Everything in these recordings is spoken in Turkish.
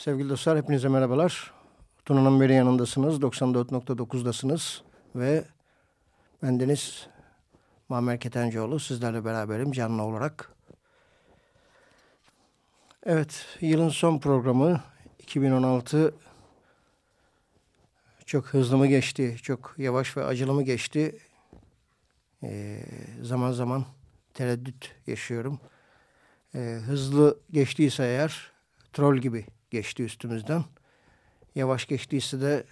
sevgili dostlar hepinize merhabalar. Tuna'nın beri yanındasınız. 94.9'dasınız ve bendeniz Muammer Ketencoğlu sizlerle beraberim canlı olarak. Evet yılın son programı 2016 çok hızlı mı geçti, çok yavaş ve acılı mı geçti? Ee, zaman zaman tereddüt yaşıyorum. Ee, hızlı geçtiyse eğer troll gibi geçti üstümüzden. Yavaş geçtiyse de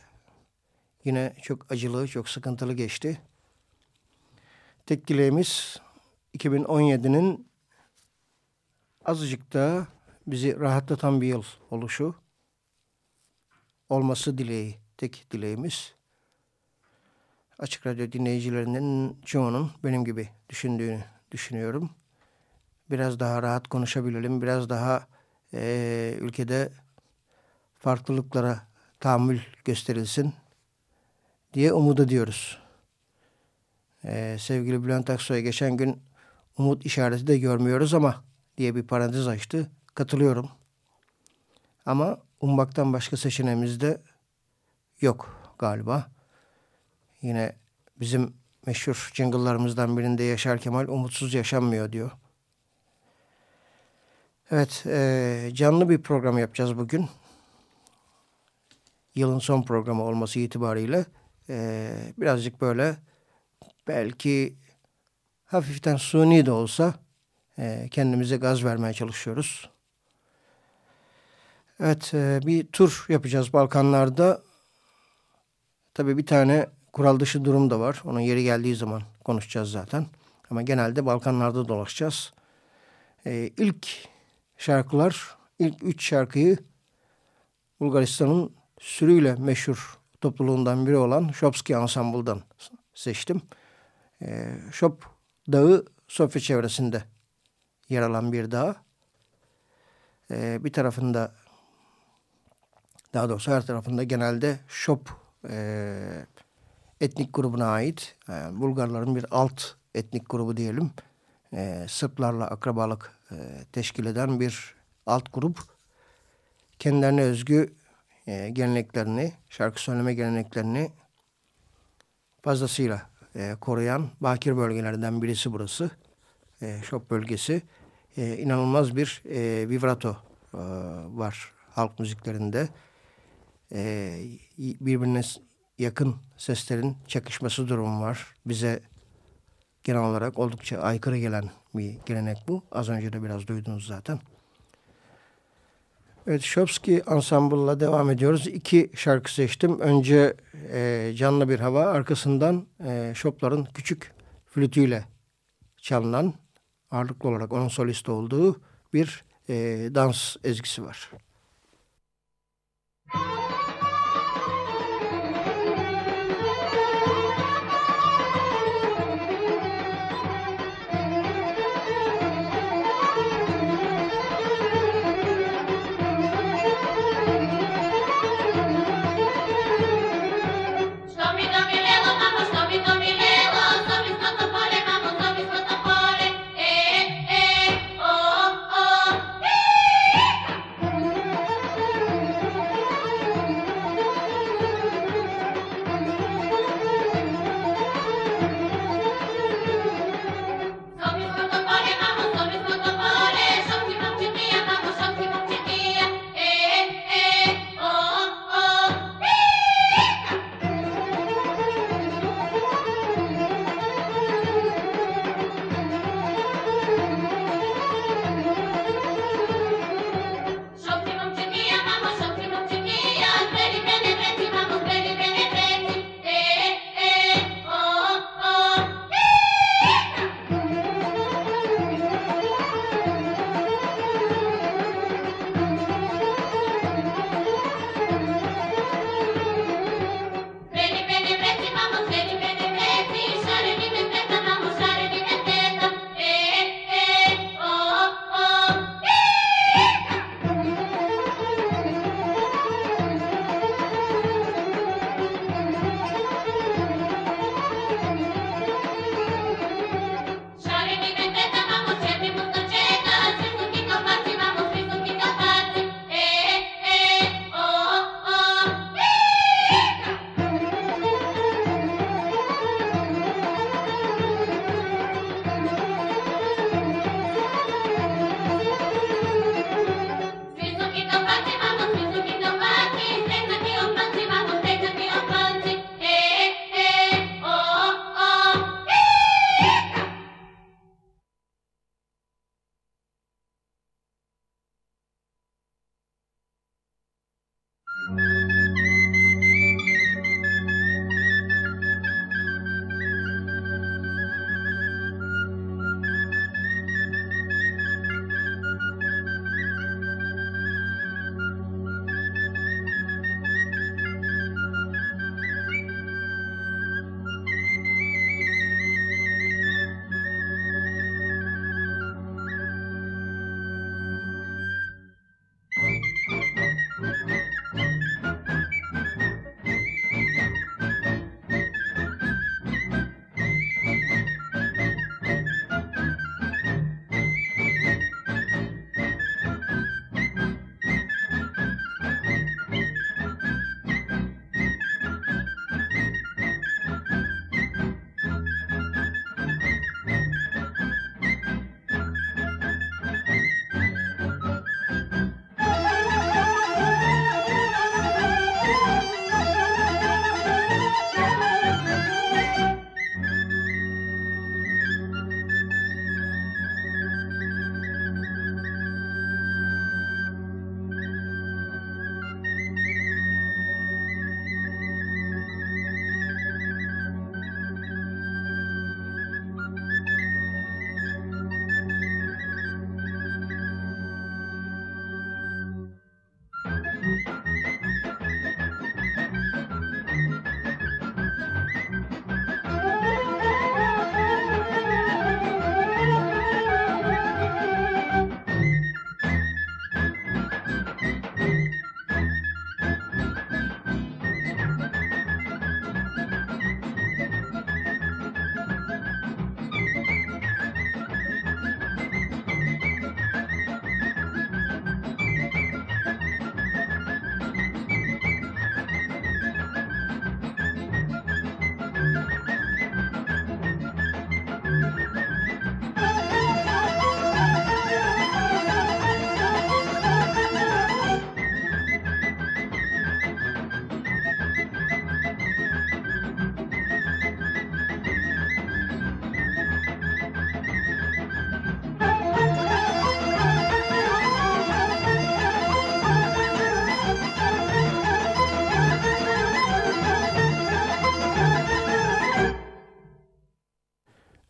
yine çok acılı, çok sıkıntılı geçti. Tek dileğimiz 2017'nin azıcık da bizi rahatlatan bir yıl oluşu olması dileği, tek dileğimiz. Açık Radyo dinleyicilerinin çoğunun benim gibi düşündüğünü düşünüyorum. Biraz daha rahat konuşabilelim, biraz daha e, ülkede farklılıklara tahammül gösterilsin diye umut ediyoruz. Ee, sevgili Bülent Aksoy geçen gün umut işareti de görmüyoruz ama diye bir parantez açtı. Katılıyorum. Ama ummaktan başka seçeneğimiz de yok galiba. Yine bizim meşhur jingle'larımızdan birinde Yaşar Kemal umutsuz yaşanmıyor diyor. Evet, e, canlı bir program yapacağız bugün. Yılın son programı olması itibariyle e, birazcık böyle belki hafiften suni de olsa e, kendimize gaz vermeye çalışıyoruz. Evet, e, bir tur yapacağız Balkanlarda. Tabii bir tane kural dışı durum da var. Onun yeri geldiği zaman konuşacağız zaten. Ama genelde Balkanlarda dolaşacağız. E, ilk şarkılar ilk üç şarkıyı Bulgaristan'ın sürüyle meşhur topluluğundan biri olan Şopski Ensemble'dan seçtim. E, Dağı Sofya çevresinde yer alan bir dağ. e, bir tarafında daha doğrusu her tarafında genelde Şop e, etnik grubuna ait yani Bulgarların bir alt etnik grubu diyelim e, Sırplarla akrabalık e, teşkil eden bir alt grup kendilerine özgü e, geleneklerini şarkı söyleme geleneklerini fazlasıyla e, koruyan bakir bölgelerden birisi burası e, Şop bölgesi e, inanılmaz bir e, vibrato e, var halk müziklerinde e, birbirine yakın seslerin çakışması durumu var. Bize genel olarak oldukça aykırı gelen bir gelenek bu. Az önce de biraz duydunuz zaten. Evet, Şopski Ensemble'la devam ediyoruz. İki şarkı seçtim. Önce e, Canlı Bir Hava, arkasından e, Şoplar'ın küçük flütüyle çalınan, ağırlıklı olarak onun solist olduğu bir e, dans ezgisi var.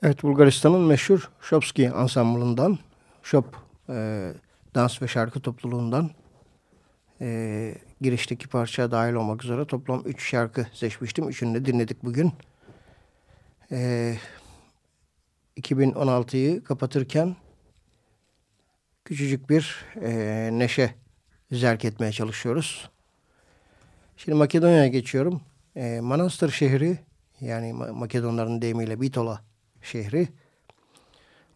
Evet Bulgaristan'ın meşhur Shopski ansamblından, Shop e, dans ve şarkı topluluğundan e, girişteki parça dahil olmak üzere toplam 3 şarkı seçmiştim. Üçünü de dinledik bugün. E, 2016'yı kapatırken küçücük bir e, neşe zerk etmeye çalışıyoruz. Şimdi Makedonya'ya geçiyorum. E, Manastır şehri yani Makedonların deyimiyle Bitola şehri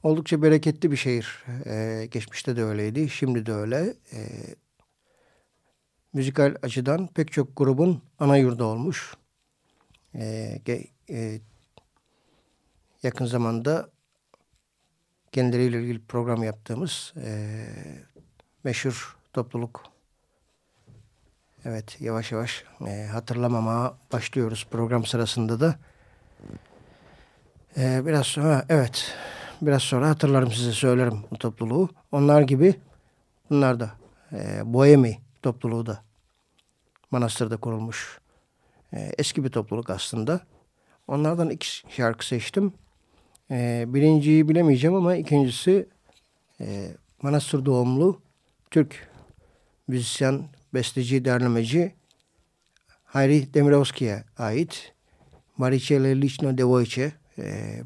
oldukça bereketli bir şehir. E, geçmişte de öyleydi, şimdi de öyle. E, müzikal açıdan pek çok grubun ana yurdu olmuş. E, e, yakın zamanda kendileriyle ilgili program yaptığımız e, meşhur topluluk. Evet yavaş yavaş e, hatırlamamaya başlıyoruz program sırasında da. E, biraz sonra evet biraz sonra hatırlarım size söylerim bu topluluğu. Onlar gibi bunlar da e, Bohemi topluluğu da manastırda kurulmuş. E, eski bir topluluk aslında. Onlardan iki şarkı seçtim. E, birinciyi bilemeyeceğim ama ikincisi e, Manastır doğumlu Türk müzisyen, besteci, derlemeci Hayri Demirovski'ye ait Maricele Lično Devojče e,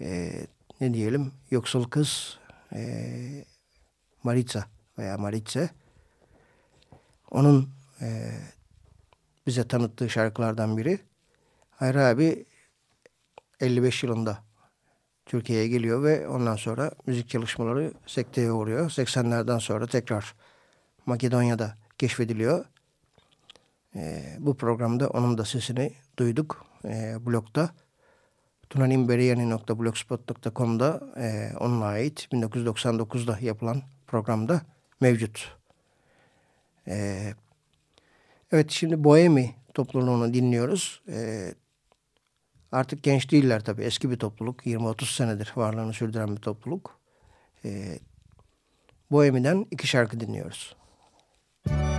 e, ne diyelim yoksul kız e, Maritza veya Maritze onun e, bize tanıttığı şarkılardan biri. Hayri abi 55 yılında Türkiye'ye geliyor ve ondan sonra müzik çalışmaları sekteye uğruyor. 80'lerden sonra tekrar Makedonya'da keşfediliyor. E, bu programda onun da sesini duyduk e, blogda. tunanimberiyani.blogspot.com'da e, onunla ait 1999'da yapılan programda mevcut. E, evet şimdi Bohemi topluluğunu dinliyoruz. E, Artık genç değiller tabii. Eski bir topluluk. 20-30 senedir varlığını sürdüren bir topluluk. Ee, Bohemi'den iki şarkı dinliyoruz. say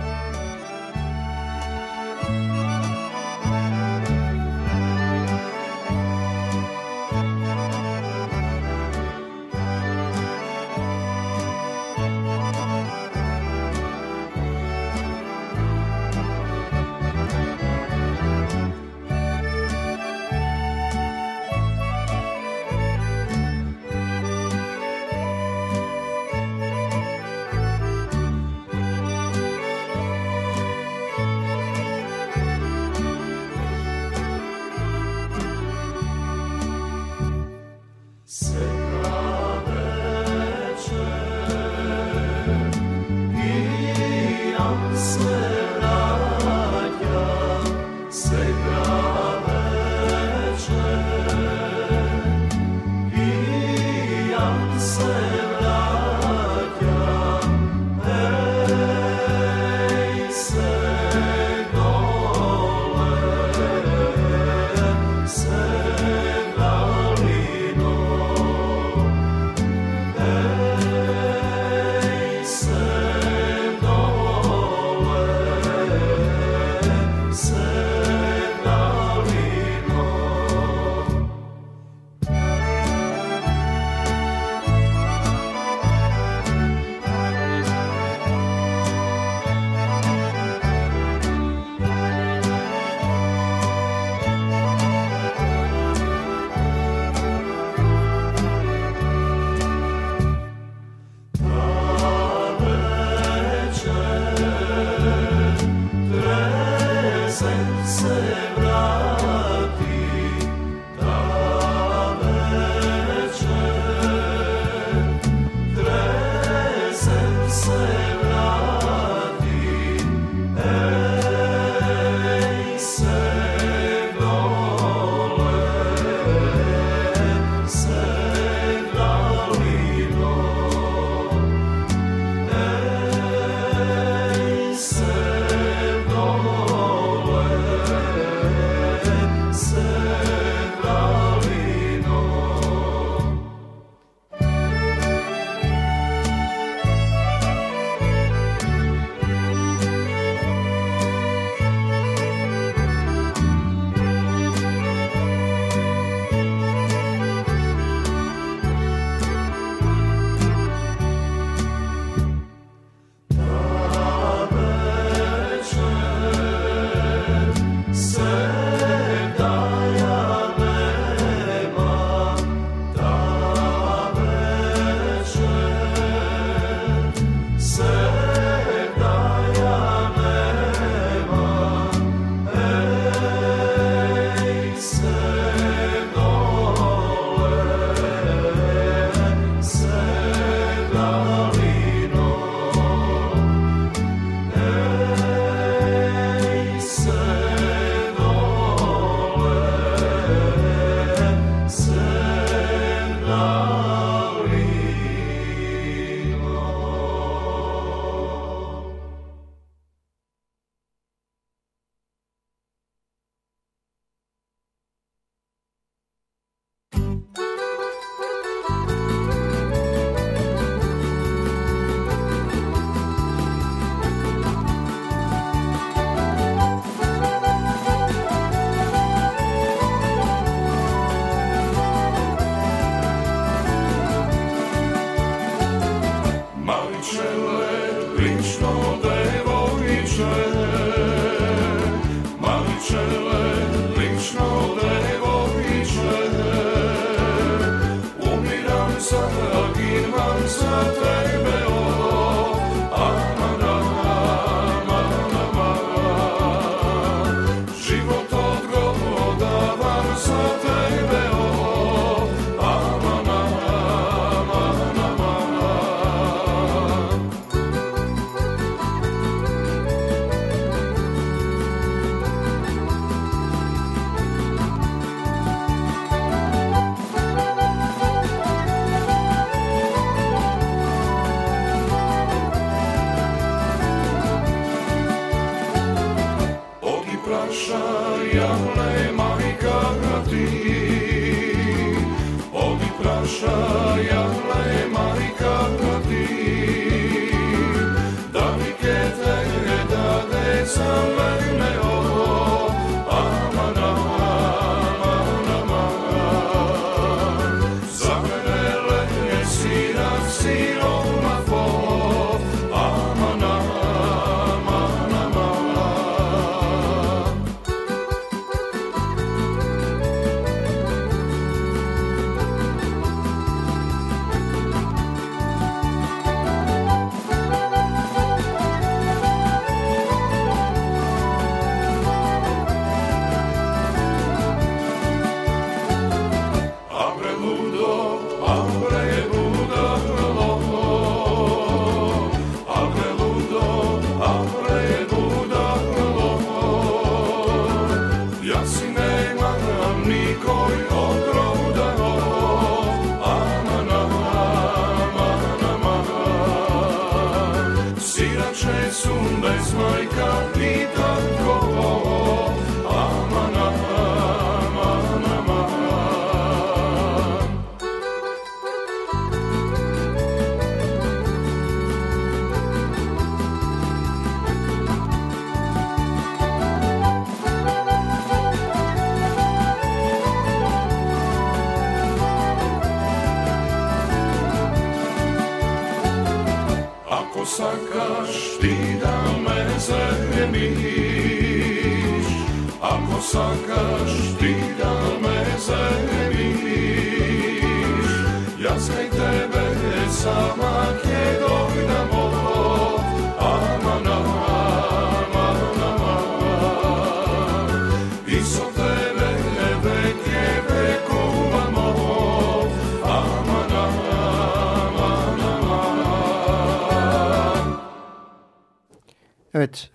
Evet,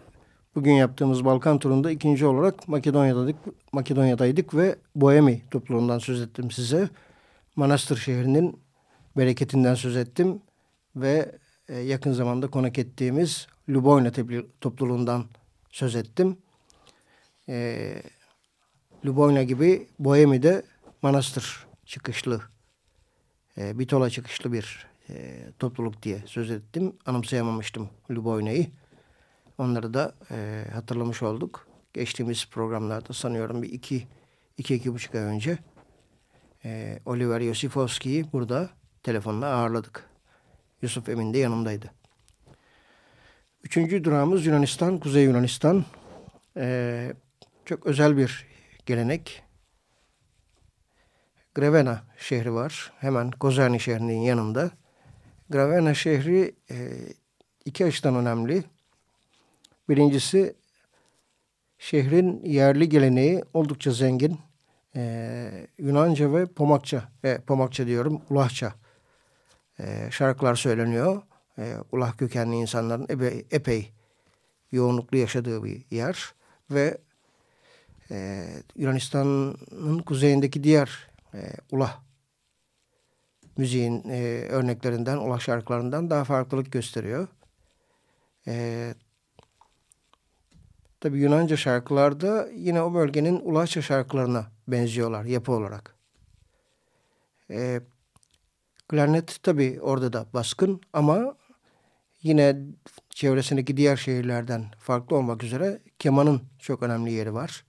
bugün yaptığımız Balkan turunda ikinci olarak Makedonya'daydık, Makedonya'daydık ve Boemi topluluğundan söz ettim size. Manastır şehrinin bereketinden söz ettim ve e, yakın zamanda konak ettiğimiz Luboyna topluluğundan söz ettim. E, Luboyna gibi Boemi'de manastır çıkışlı, e, Bitola çıkışlı bir e, topluluk diye söz ettim. Anımsayamamıştım Luboyna'yı. Onları da e, hatırlamış olduk. Geçtiğimiz programlarda sanıyorum bir iki, iki, iki buçuk ay önce e, Oliver Yosifovski'yi burada telefonla ağırladık. Yusuf Emin de yanımdaydı. Üçüncü durağımız Yunanistan, Kuzey Yunanistan. E, çok özel bir gelenek. Grevena şehri var. Hemen Kozani şehrinin yanında. Grevena şehri e, iki açıdan önemli. Birincisi şehrin yerli geleneği oldukça zengin. Ee, Yunanca ve Pomakça, e, Pomakça diyorum, Ulahça e, şarkılar söyleniyor. E, Ulah kökenli insanların epey, epey yoğunluklu yaşadığı bir yer. Ve e, Yunanistan'ın kuzeyindeki diğer e, Ulah müziğin e, örneklerinden, Ulah şarkılarından daha farklılık gösteriyor. E, Tabi Yunanca şarkılarda yine o bölgenin Ulaçça şarkılarına benziyorlar yapı olarak. E, klarnet tabi orada da baskın ama yine çevresindeki diğer şehirlerden farklı olmak üzere kemanın çok önemli yeri var.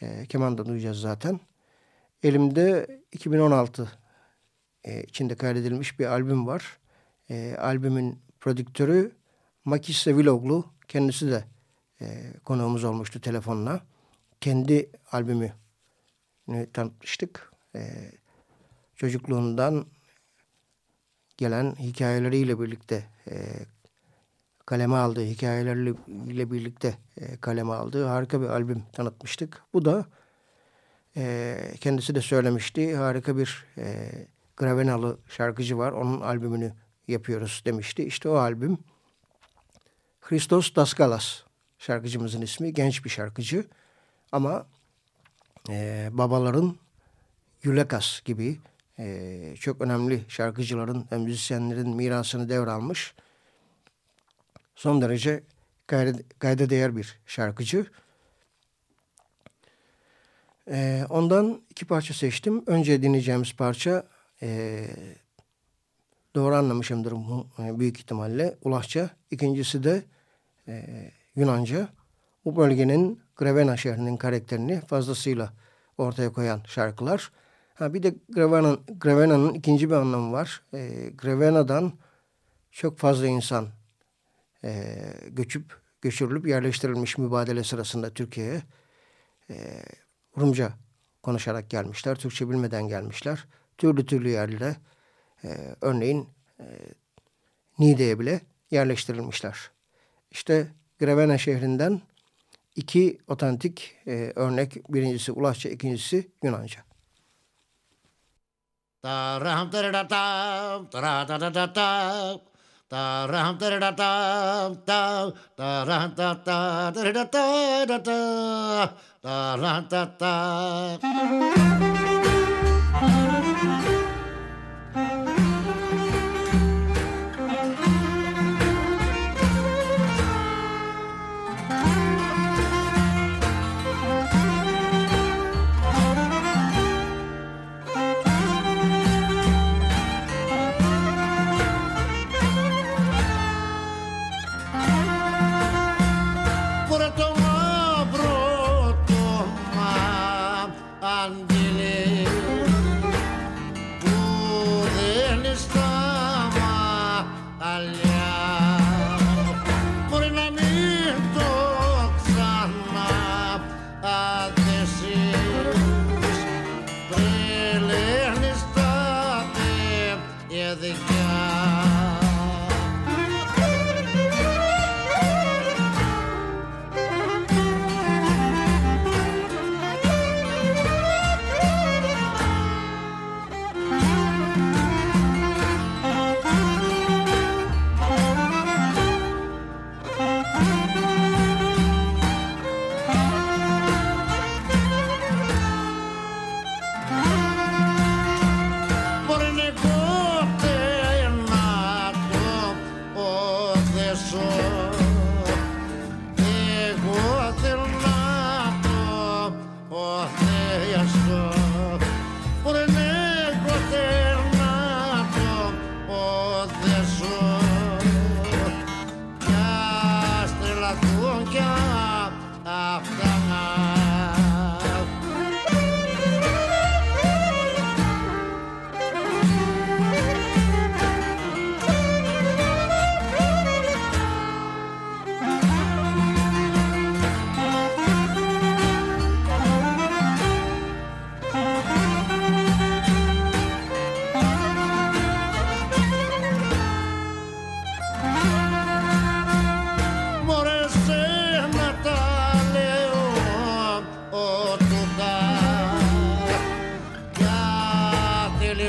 E, keman da duyacağız zaten. Elimde 2016 e, içinde kaydedilmiş bir albüm var. E, albümün prodüktörü Makis Seviloglu. Kendisi de e, konuğumuz olmuştu telefonla. Kendi albümü tanıtmıştık. E, çocukluğundan gelen hikayeleriyle birlikte e, kaleme aldığı, hikayeleriyle birlikte e, kaleme aldığı harika bir albüm tanıtmıştık. Bu da e, kendisi de söylemişti. Harika bir e, Gravenalı şarkıcı var. Onun albümünü yapıyoruz demişti. İşte o albüm Christos Daskalas şarkıcımızın ismi. Genç bir şarkıcı ama e, babaların Yulekas gibi e, çok önemli şarkıcıların ve müzisyenlerin mirasını devralmış. Son derece kayda, kayda değer bir şarkıcı. E, ondan iki parça seçtim. Önce dinleyeceğimiz parça e, doğru anlamışımdır e, büyük ihtimalle Ulahça. İkincisi de e, Yunanca. Bu bölgenin Grevena şehrinin karakterini fazlasıyla ortaya koyan şarkılar. Ha, bir de Grevena'nın Grevena ikinci bir anlamı var. E, Grevena'dan çok fazla insan e, göçüp göçürülüp yerleştirilmiş mübadele sırasında Türkiye'ye e, Rumca konuşarak gelmişler. Türkçe bilmeden gelmişler. Türlü türlü yerlere e, örneğin e, Niğde'ye bile yerleştirilmişler. İşte Grevena şehrinden iki otantik e, örnek. Birincisi Ulaşça, ikincisi Yunanca. Taram taradatam, taradadatam, taram taradatam, tam, taram tata, taradata, taram tata. Angeles.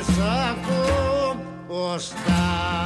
μισά ακού ο Στάς.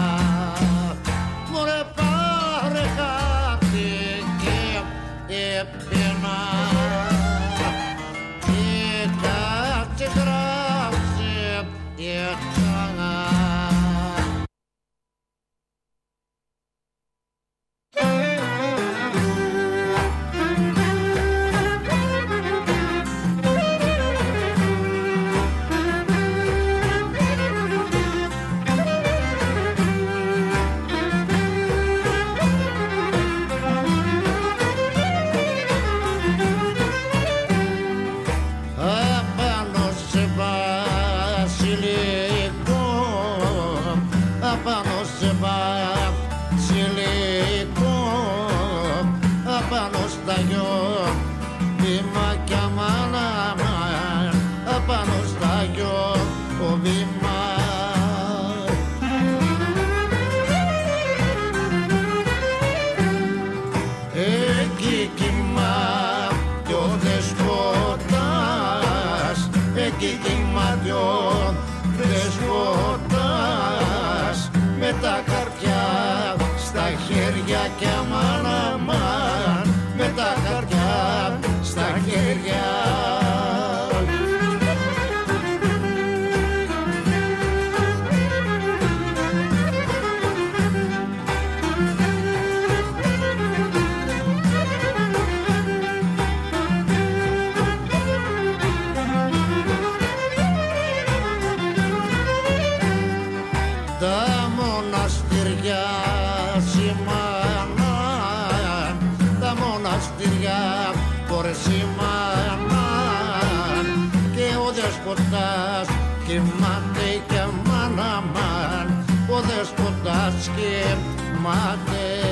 και μάται και μάνα μαν ο δέσποτας κοιμάται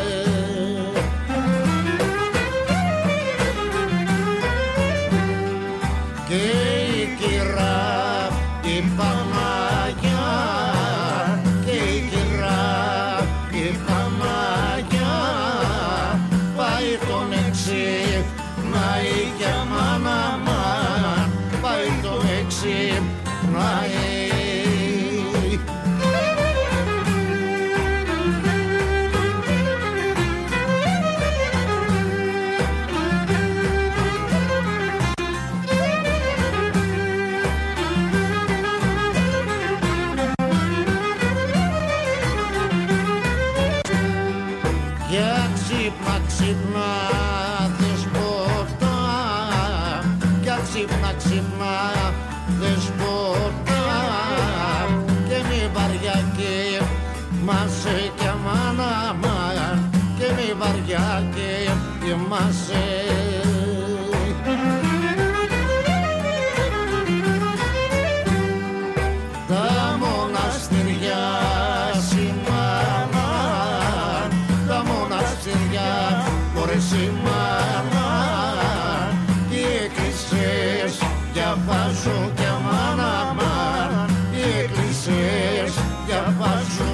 μαζί. Τα μοναστηριά σημάνα Τα μοναστηριά μωρέ σημάνα Και οι εκκλησίες και μάνα μάνα Οι εκκλησίες διαβάζουν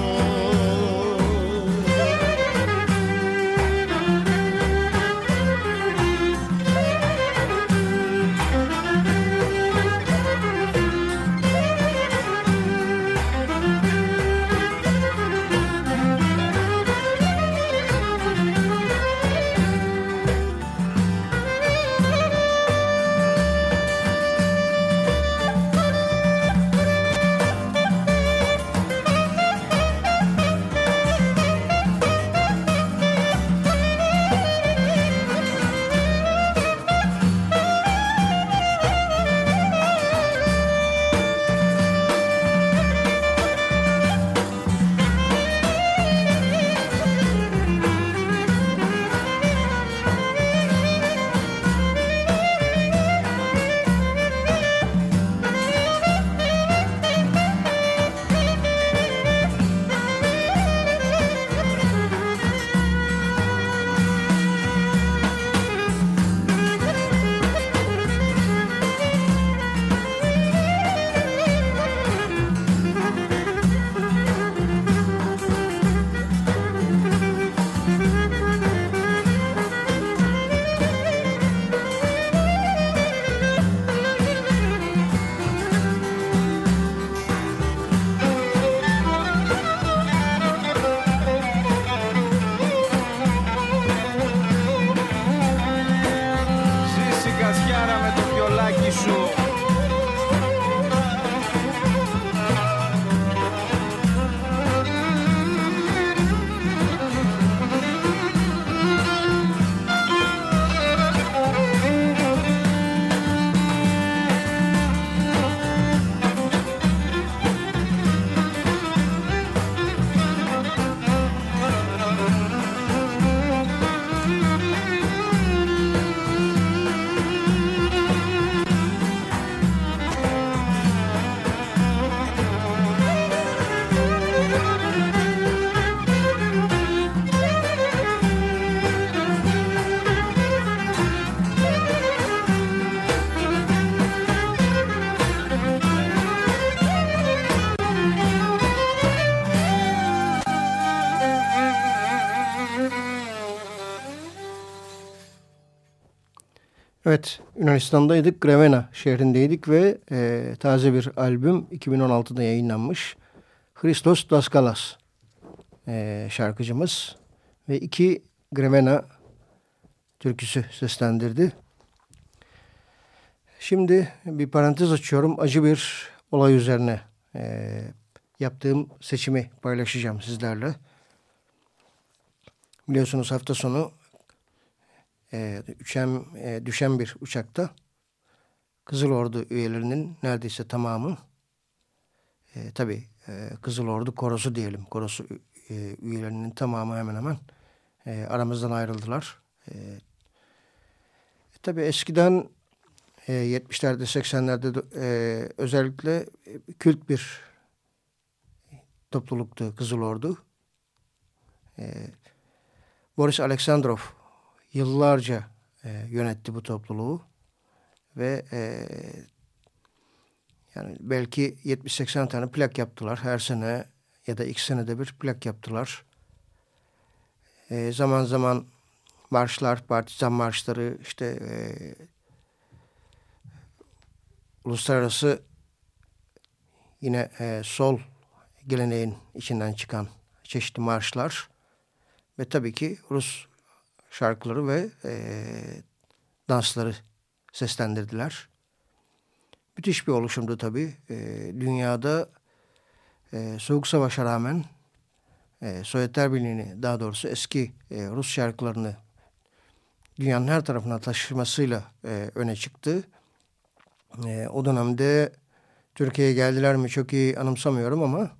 Evet, Yunanistan'daydık. Grevena şehrindeydik ve e, taze bir albüm 2016'da yayınlanmış. Christos Daskalas e, şarkıcımız ve iki Grevena türküsü seslendirdi. Şimdi bir parantez açıyorum. Acı bir olay üzerine e, yaptığım seçimi paylaşacağım sizlerle. Biliyorsunuz hafta sonu e, düşen, e, düşen bir uçakta Kızıl Ordu üyelerinin neredeyse tamamı e, tabi e, Kızıl Ordu korosu diyelim korosu e, üyelerinin tamamı hemen hemen e, aramızdan ayrıldılar. E, Tabii eskiden e, 70'lerde 80'lerde e, özellikle kült bir topluluktu Kızıl Ordu. E, Boris Aleksandrov yıllarca e, yönetti bu topluluğu ve e, yani belki 70-80 tane plak yaptılar her sene ya da iki senede bir plak yaptılar. E, zaman zaman marşlar, partizan marşları, işte e, uluslararası yine e, sol geleneğin içinden çıkan çeşitli marşlar ve tabii ki Rus şarkıları ve e, dansları seslendirdiler. Müthiş bir oluşumdu tabii. E, dünyada e, Soğuk Savaş'a rağmen e, Sovyetler Birliği'ni daha doğrusu eski e, Rus şarkılarını dünyanın her tarafına taşımasıyla e, öne çıktı. E, o dönemde Türkiye'ye geldiler mi çok iyi anımsamıyorum ama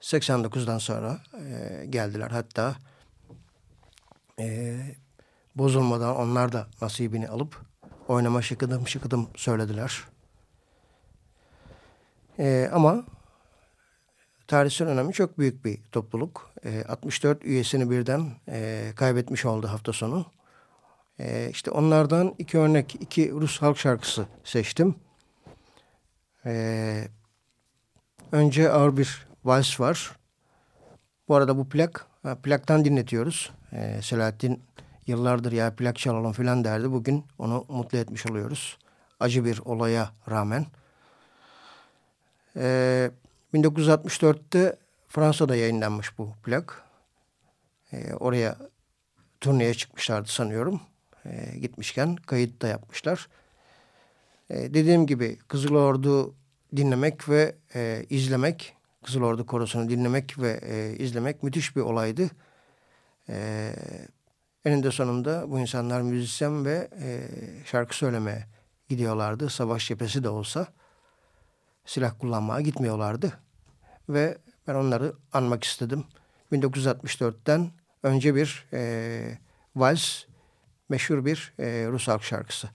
89'dan sonra e, geldiler. Hatta e, bozulmadan onlar da nasibini alıp oynama şıkıdım şıkıdım söylediler. E, ama tarihsel önemi çok büyük bir topluluk. E, 64 üyesini birden e, kaybetmiş oldu hafta sonu. E, işte onlardan iki örnek, iki Rus halk şarkısı seçtim. E, önce ağır bir vals var. Bu arada bu plak, plaktan dinletiyoruz. E, Selahattin yıllardır ya plak çalalım filan derdi. Bugün onu mutlu etmiş oluyoruz. Acı bir olaya rağmen. E, 1964'te Fransa'da yayınlanmış bu plak. E, oraya turneye çıkmışlardı sanıyorum. E, gitmişken kayıt da yapmışlar. E, dediğim gibi Kızıl Ordu dinlemek ve e, izlemek, Kızıl Ordu korosunu dinlemek ve e, izlemek müthiş bir olaydı. E, eninde sonunda bu insanlar müzisyen ve e, şarkı söylemeye gidiyorlardı. Savaş cephesi de olsa silah kullanmaya gitmiyorlardı. Ve ben onları anmak istedim. 1964'ten önce bir e, vals, meşhur bir e, Rus halk şarkısı.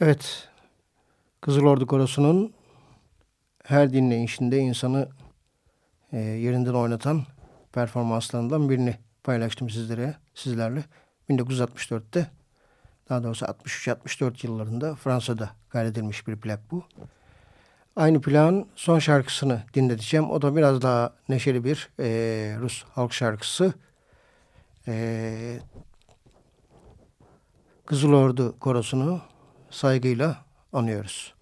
Evet, Kızıl Ordu Korosu'nun her dinleyişinde insanı e, yerinden oynatan performanslarından birini paylaştım sizlere, sizlerle. 1964'te, daha doğrusu 63-64 yıllarında Fransa'da kaydedilmiş bir plak bu. Aynı plağın son şarkısını dinleteceğim. O da biraz daha neşeli bir e, Rus halk şarkısı. E, Kızıl Ordu Korosu'nu saygıyla anıyoruz.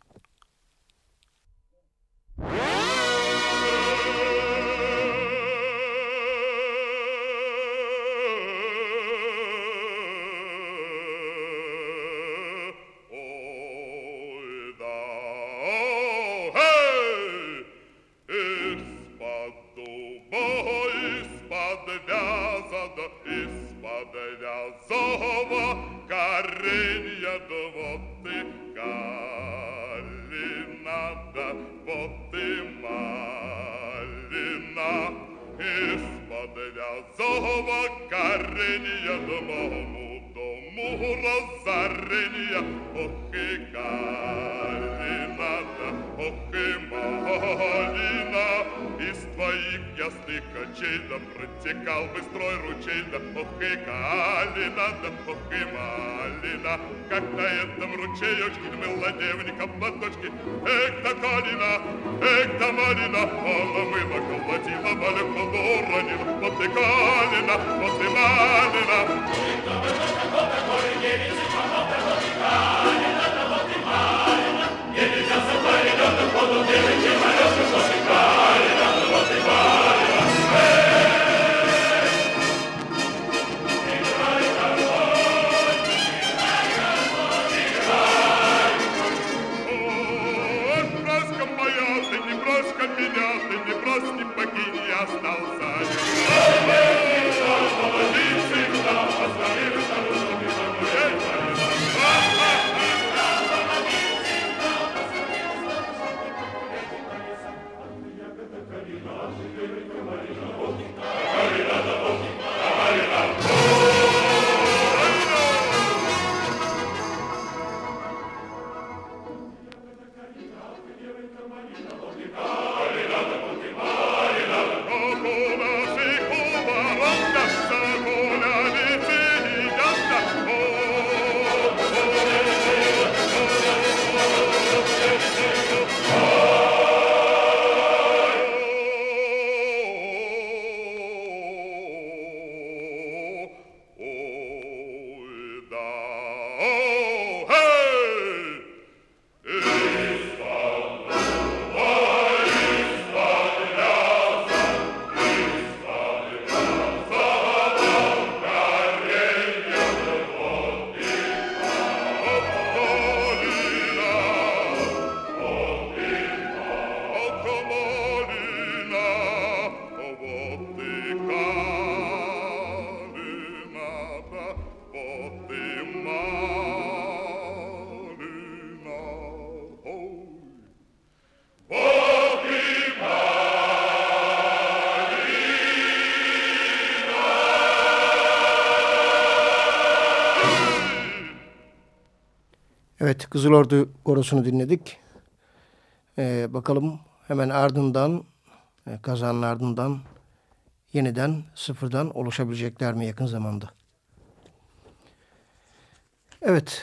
Протекал быстрой ручей, да ох и калина, да ох и малина, как на этом ручеечке мыла девника платочки. Эх, да калина, эх, да малина, поломыла, колотила, балюку уронила, вот и калина, вот и малина. Evet, Kızıl Ordu Korosu'nu dinledik. Ee, bakalım hemen ardından, e, kazanın ardından yeniden sıfırdan oluşabilecekler mi yakın zamanda? Evet,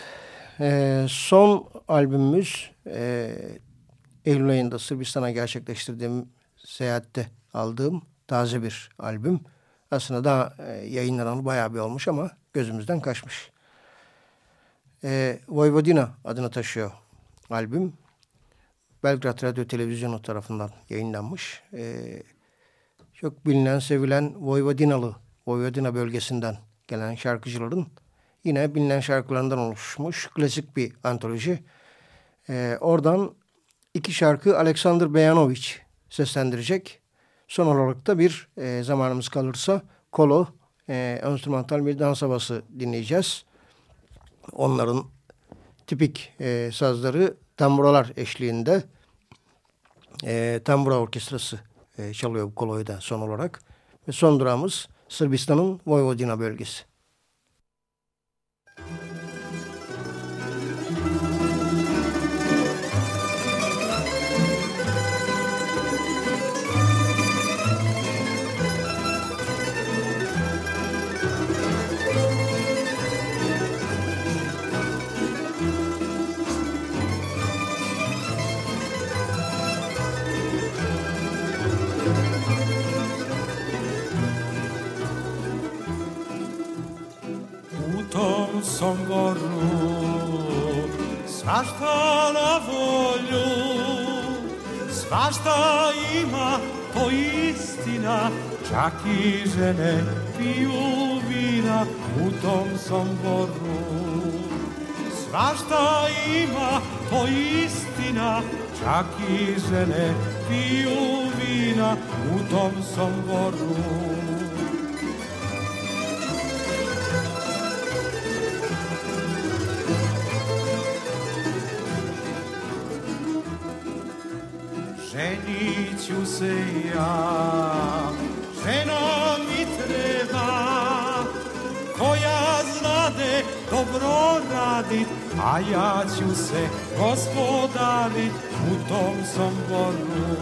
e, son albümümüz e, Eylül ayında Sırbistan'a gerçekleştirdiğim seyahatte aldığım taze bir albüm. Aslında daha e, yayınlanalı bayağı bir olmuş ama gözümüzden kaçmış e, Vojvodina adını taşıyor albüm. Belgrad Radyo Televizyonu tarafından yayınlanmış. E, çok bilinen, sevilen Vojvodinalı, Vojvodina bölgesinden gelen şarkıcıların yine bilinen şarkılarından oluşmuş klasik bir antoloji. E, oradan iki şarkı Alexander Beyanovic seslendirecek. Son olarak da bir e, zamanımız kalırsa kolo, e, enstrümantal bir dans havası dinleyeceğiz. Onların tipik e, sazları tamburalar eşliğinde e, tambura orkestrası e, çalıyor bu koloyda son olarak. Ve son durağımız Sırbistan'ın Vojvodina bölgesi. son corno Svašta na volju Svašta ima po istina Čak i žene piju vina U tom som ima po istina Čak i žene piju vina U tom. Ću se ja, žena mi treba, koja znade dobro radit, a ja ću se gospodarit u tom somboru.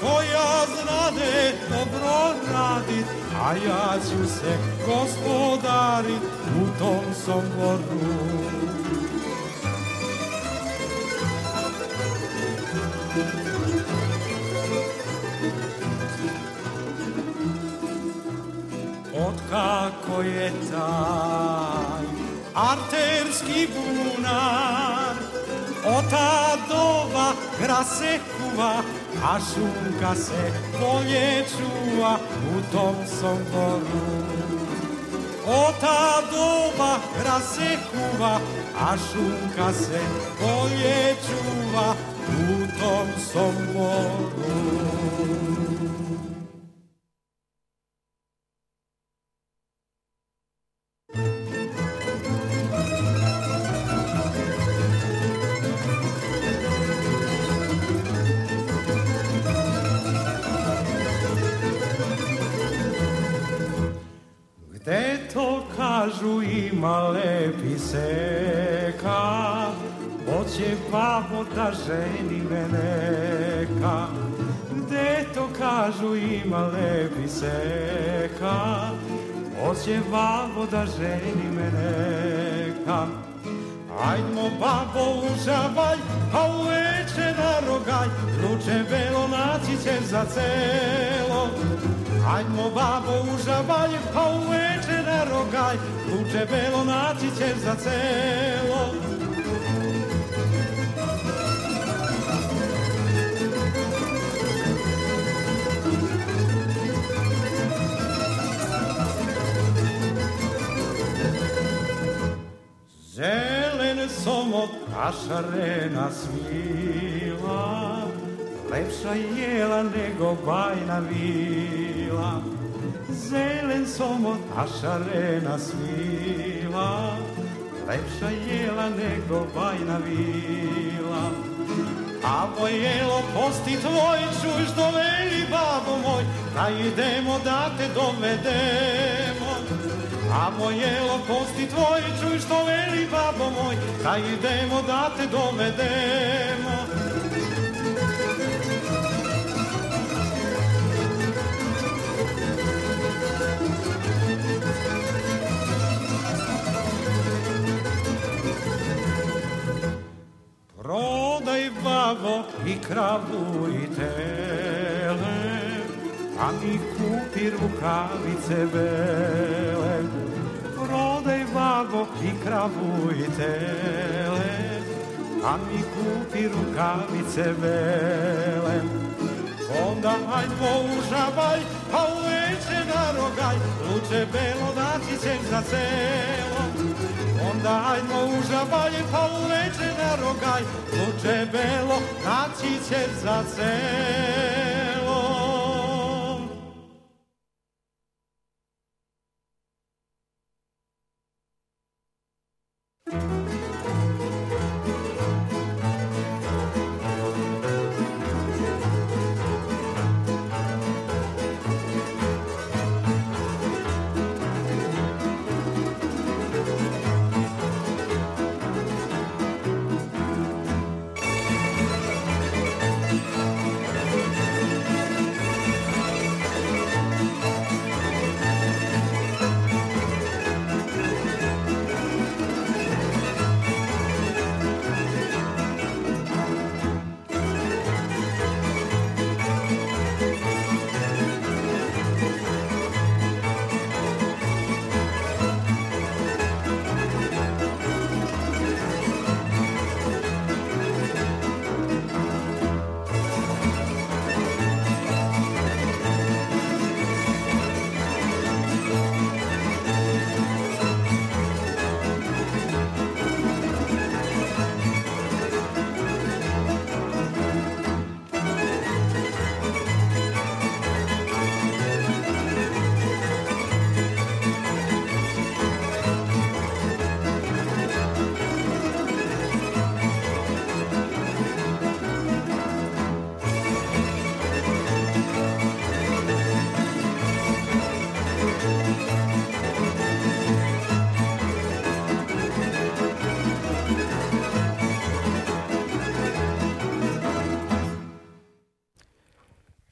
Koja znade dobro radit, a ja ću se gospodarit u tom somboru. Je taj arterski bunar Od ta doba gra se kuva, a šunka se bolje čuva u tom somboru. Od ta doba gra se kuva, a šunka se bolje čuva u tom somboru. Lepi seka Hoće babo da ženi me neka. Babo užavaj, a uveče na belo naći će za celo. Ajdmo babo užavaj, a uveče na belo naći će za celo Zelen somot, a šarena svila, lepša jela nego bajna vila. Zelen somot, a šarena svila, lepša jela nego bajna vila. A jelo posti tvoj, čuj što veli babo moj, da idemo da te dovedemo. A jelo kosti tvoji, čuj što veli babo moj, da idemo da te dovedemo. Prodaj babo i kravu i tele, a mi kupi rukavice bele prodaj babo i kravu i tele, a mi kupi rukavice vele. Onda hajdmo užabaj, a uveče na rogaj, luče belo naći ćeš za celo. Onda hajdmo užabaj, pa uveče na rogaj, luče belo naći ćeš za celo.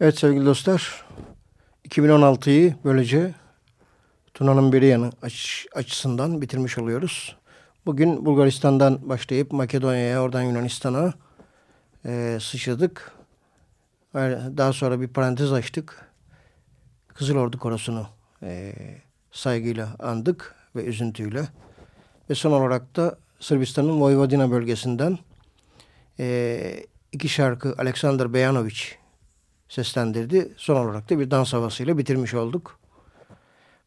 Evet sevgili dostlar, 2016'yı böylece Tuna'nın bir yanı aç, açısından bitirmiş oluyoruz. Bugün Bulgaristan'dan başlayıp Makedonya'ya, oradan Yunanistan'a e, sıçradık. Daha sonra bir parantez açtık. Kızıl Ordu Korosu'nu e, saygıyla andık ve üzüntüyle. Ve son olarak da Sırbistan'ın Vojvodina bölgesinden e, iki şarkı Alexander Bejanovic seslendirdi. Son olarak da bir dans havasıyla bitirmiş olduk.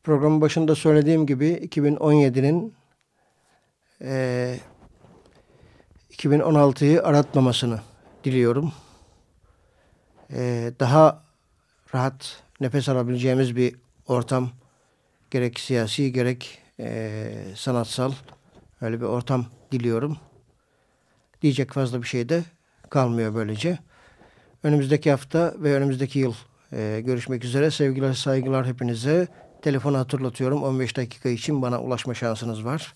Programın başında söylediğim gibi 2017'nin e, 2016'yı aratmamasını diliyorum. E, daha rahat nefes alabileceğimiz bir ortam gerek siyasi gerek e, sanatsal öyle bir ortam diliyorum. Diyecek fazla bir şey de kalmıyor böylece. Önümüzdeki hafta ve önümüzdeki yıl e, görüşmek üzere. Sevgiler, saygılar hepinize. Telefonu hatırlatıyorum. 15 dakika için bana ulaşma şansınız var.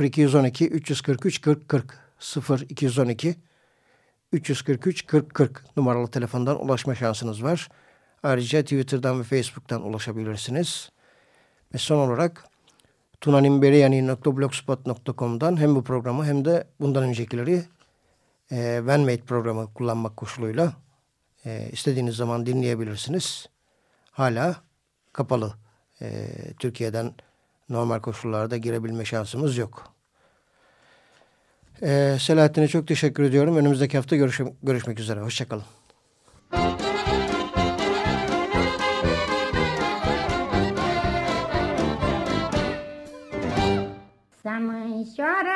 0212 343 40 40 0212 343 40 40 numaralı telefondan ulaşma şansınız var. Ayrıca Twitter'dan ve Facebook'tan ulaşabilirsiniz. Ve son olarak tunanimberiyani.blogspot.com'dan hem bu programı hem de bundan öncekileri e, OneMate programı kullanmak koşuluyla e, istediğiniz zaman dinleyebilirsiniz. Hala kapalı. E, Türkiye'den normal koşullarda girebilme şansımız yok. E, Selahattin'e çok teşekkür ediyorum. Önümüzdeki hafta görüş görüşmek üzere. Hoşçakalın. Mărgeină,